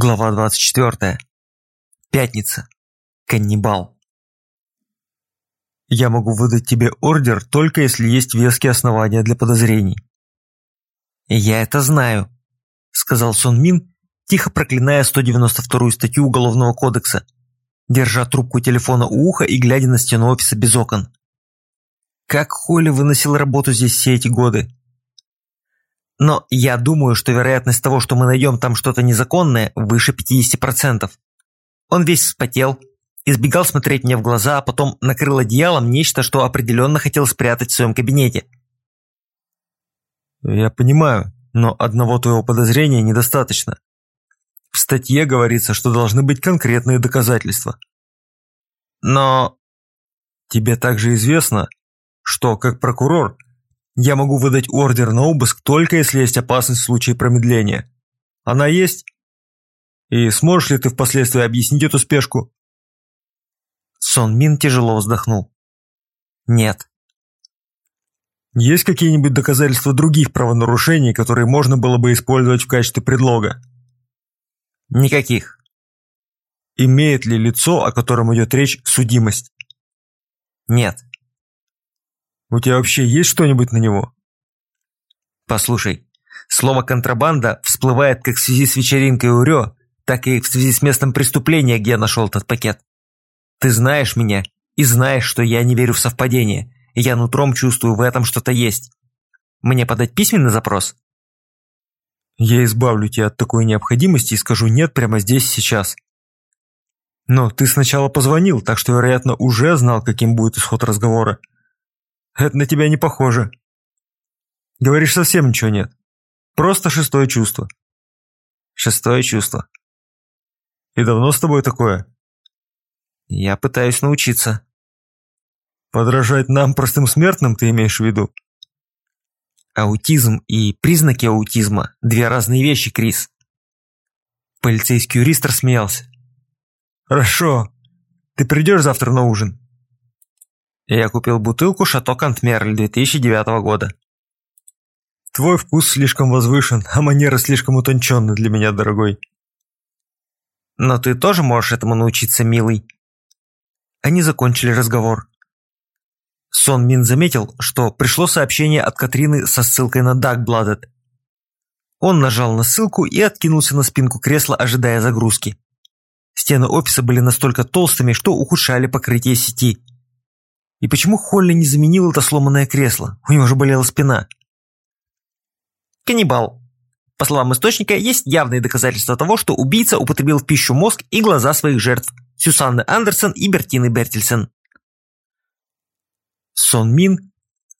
Глава 24. Пятница. Каннибал. Я могу выдать тебе ордер только если есть веские основания для подозрений. Я это знаю, сказал Сон Мин, тихо проклиная 192-ю статью Уголовного кодекса, держа трубку телефона у уха и глядя на стену офиса без окон. Как Холли выносил работу здесь все эти годы? Но я думаю, что вероятность того, что мы найдем там что-то незаконное, выше 50%. Он весь вспотел, избегал смотреть мне в глаза, а потом накрыл одеялом нечто, что определенно хотел спрятать в своем кабинете. Я понимаю, но одного твоего подозрения недостаточно. В статье говорится, что должны быть конкретные доказательства. Но... Тебе также известно, что, как прокурор, я могу выдать ордер на обыск только если есть опасность в случае промедления. Она есть? И сможешь ли ты впоследствии объяснить эту спешку? Сон Мин тяжело вздохнул. Нет. Есть какие-нибудь доказательства других правонарушений, которые можно было бы использовать в качестве предлога? Никаких. Имеет ли лицо, о котором идет речь, судимость? Нет. У тебя вообще есть что-нибудь на него? Послушай, слово «контрабанда» всплывает как в связи с вечеринкой Урё, так и в связи с местом преступления, где я нашел этот пакет. Ты знаешь меня и знаешь, что я не верю в совпадение. Я нутром чувствую, в этом что-то есть. Мне подать письменный запрос? Я избавлю тебя от такой необходимости и скажу «нет» прямо здесь сейчас. Но ты сначала позвонил, так что, вероятно, уже знал, каким будет исход разговора. Это на тебя не похоже. Говоришь, совсем ничего нет. Просто шестое чувство. Шестое чувство. И давно с тобой такое? Я пытаюсь научиться. Подражать нам, простым смертным, ты имеешь в виду? Аутизм и признаки аутизма – две разные вещи, Крис. Полицейский юрист рассмеялся. Хорошо. Ты придешь завтра на ужин? Я купил бутылку «Шато Кантмерль» 2009 года. Твой вкус слишком возвышен, а манеры слишком утонченны для меня, дорогой. Но ты тоже можешь этому научиться, милый. Они закончили разговор. Сон Мин заметил, что пришло сообщение от Катрины со ссылкой на Дагбладет. Он нажал на ссылку и откинулся на спинку кресла, ожидая загрузки. Стены офиса были настолько толстыми, что ухудшали покрытие сети. И почему Холли не заменил это сломанное кресло? У него же болела спина. Каннибал. По словам источника, есть явные доказательства того, что убийца употребил в пищу мозг и глаза своих жертв – Сюсанны Андерсон и Бертины Бертельсен. Сон Мин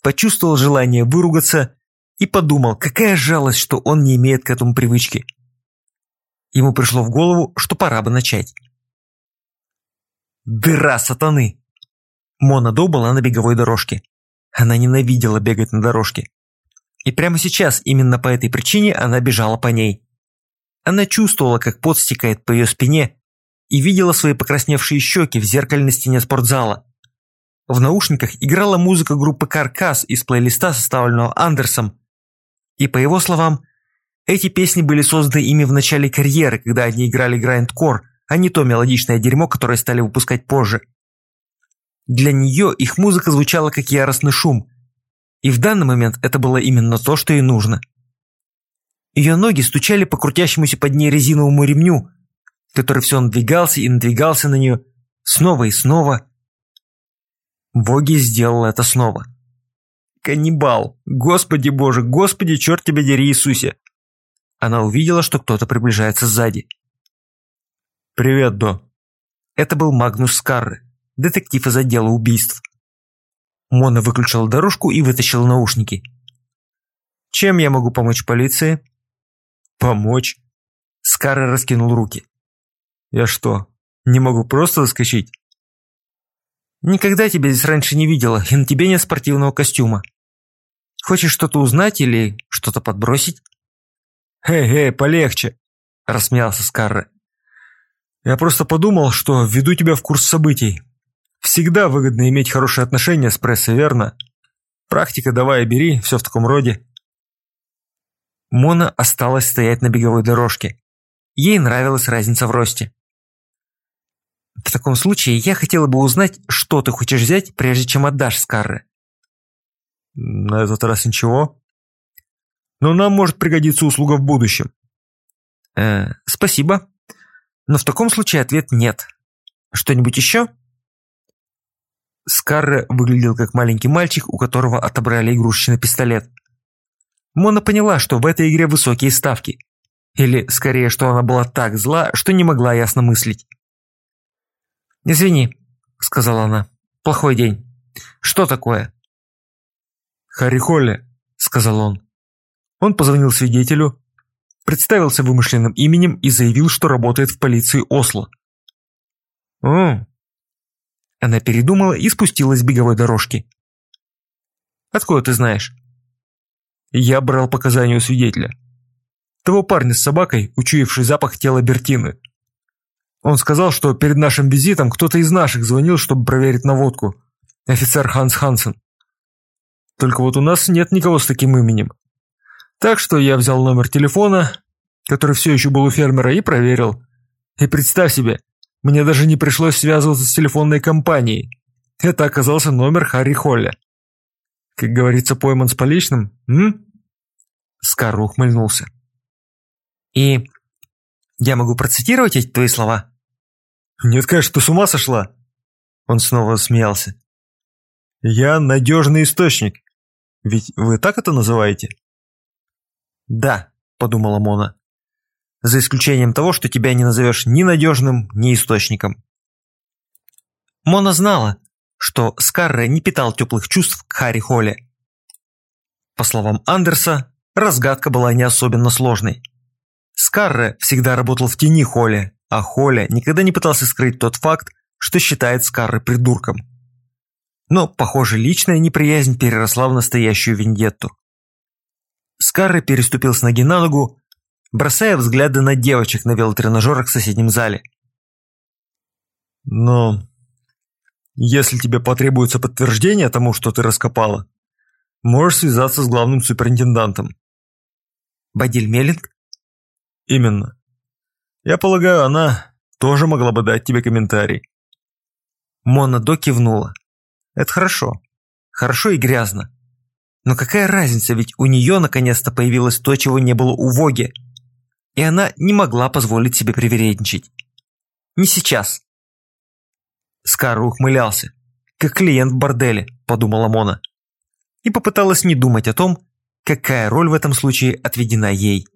почувствовал желание выругаться и подумал, какая жалость, что он не имеет к этому привычки. Ему пришло в голову, что пора бы начать. Дыра сатаны! Мона До была на беговой дорожке. Она ненавидела бегать на дорожке. И прямо сейчас, именно по этой причине, она бежала по ней. Она чувствовала, как пот стекает по ее спине, и видела свои покрасневшие щеки в зеркальной стене спортзала. В наушниках играла музыка группы «Каркас» из плейлиста, составленного Андерсом. И по его словам, эти песни были созданы ими в начале карьеры, когда они играли грайндкор, а не то мелодичное дерьмо, которое стали выпускать позже. Для нее их музыка звучала как яростный шум. И в данный момент это было именно то, что ей нужно. Ее ноги стучали по крутящемуся под ней резиновому ремню, который все надвигался и надвигался на нее снова и снова. Боги сделал это снова. «Каннибал! Господи боже! Господи, черт тебя дери, Иисусе!» Она увидела, что кто-то приближается сзади. «Привет, До!» Это был Магнус Скарры детектив из отдела убийств. Мона выключила дорожку и вытащила наушники. «Чем я могу помочь полиции?» «Помочь?» Скара раскинул руки. «Я что, не могу просто заскочить?» «Никогда тебя здесь раньше не видела, и на тебе нет спортивного костюма. Хочешь что-то узнать или что-то подбросить?» «Эй, эй, полегче!» – рассмеялся Скарре. «Я просто подумал, что введу тебя в курс событий. Всегда выгодно иметь хорошие отношения с прессой, верно? Практика давай бери, все в таком роде. Мона осталась стоять на беговой дорожке. Ей нравилась разница в росте. В таком случае я хотела бы узнать, что ты хочешь взять, прежде чем отдашь Скарре. На этот раз ничего. Но нам может пригодиться услуга в будущем. Э, спасибо. Но в таком случае ответ нет. Что-нибудь еще? Скарре выглядел как маленький мальчик, у которого отобрали игрушечный пистолет. Мона поняла, что в этой игре высокие ставки. Или, скорее, что она была так зла, что не могла ясно мыслить. «Извини», — сказала она. «Плохой день. Что такое?» «Харри Холли», — сказал он. Он позвонил свидетелю, представился вымышленным именем и заявил, что работает в полиции Осло. «О!» Она передумала и спустилась с беговой дорожки. «Откуда ты знаешь?» «Я брал показания у свидетеля. Того парня с собакой, учуявший запах тела Бертины. Он сказал, что перед нашим визитом кто-то из наших звонил, чтобы проверить наводку. Офицер Ханс Хансен. Только вот у нас нет никого с таким именем. Так что я взял номер телефона, который все еще был у фермера, и проверил. И представь себе, мне даже не пришлось связываться с телефонной компанией. Это оказался номер Харри Холля. Как говорится, пойман с поличным, м? Скар ухмыльнулся. И я могу процитировать эти твои слова? Нет, конечно, ты с ума сошла. Он снова смеялся. Я надежный источник. Ведь вы так это называете? Да, подумала Мона. За исключением того, что тебя не назовешь ни надежным, ни источником. Мона знала, что Скарре не питал теплых чувств к Харри Холле. По словам Андерса, разгадка была не особенно сложной. Скарре всегда работал в тени Холли, а Холли никогда не пытался скрыть тот факт, что считает Скарре придурком. Но, похоже, личная неприязнь переросла в настоящую вендетту. Скарре переступил с ноги на ногу, бросая взгляды на девочек на велотренажерах в соседнем зале. «Но если тебе потребуется подтверждение тому, что ты раскопала, можешь связаться с главным суперинтендантом». «Бадиль Меллинг?» Именно. Я полагаю, она тоже могла бы дать тебе комментарий. Мона До кивнула. Это хорошо. Хорошо и грязно. Но какая разница, ведь у нее наконец-то появилось то, чего не было у Воги. И она не могла позволить себе привередничать. Не сейчас. Скар ухмылялся. Как клиент в борделе, подумала Мона. И попыталась не думать о том, какая роль в этом случае отведена ей.